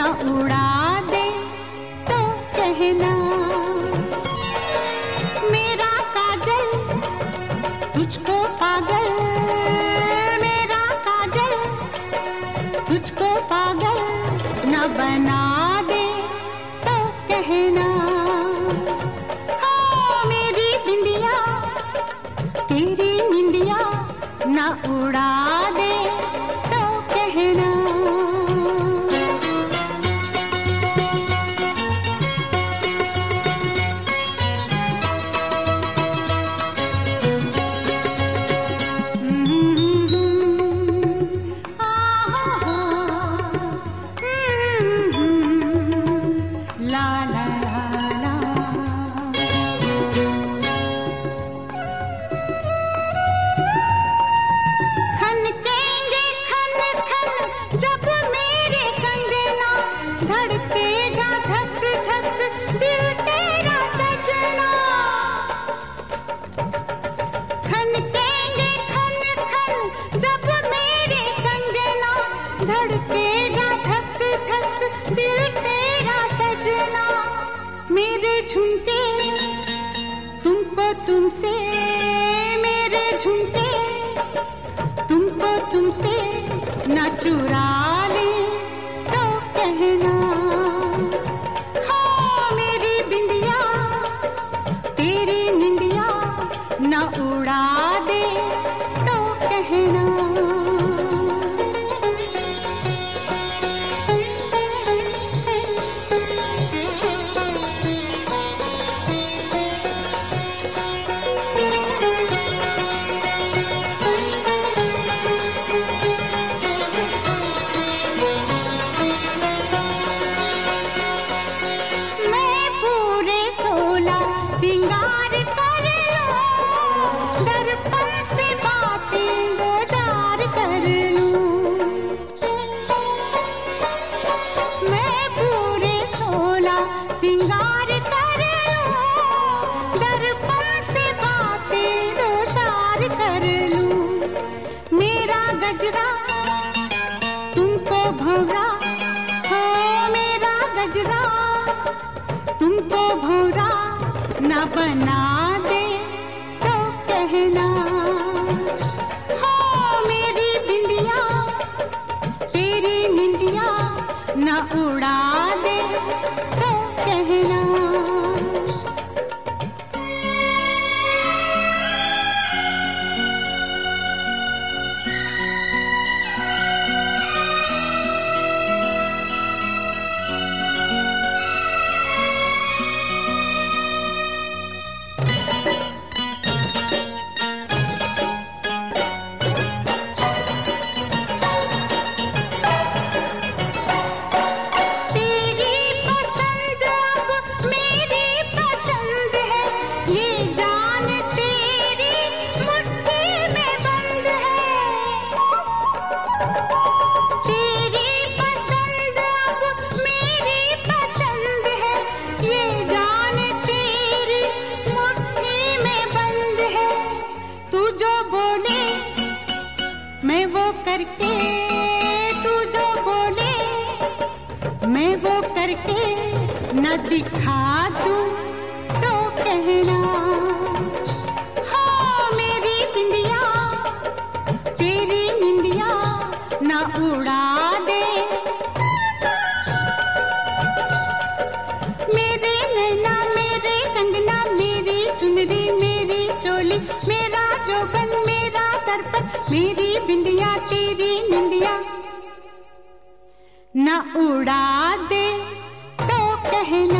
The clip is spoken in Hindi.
न उड़ा दे तो कहना, मेरा काजल, तुझको पागल, मेरा काजल, तुझको पागल न बना दे तो कहना हाँ मेरी बिंदिया, तेरी बिंदिया न उड़ा झुमके तुमको तुमसे मेरे झुमके तुमको तुमसे ना चुरा करके तू जो बोले मैं वो करके न दिखा दू। मेरी बिंदिया तेरी निंदिया। न उड़ा दे तो कहना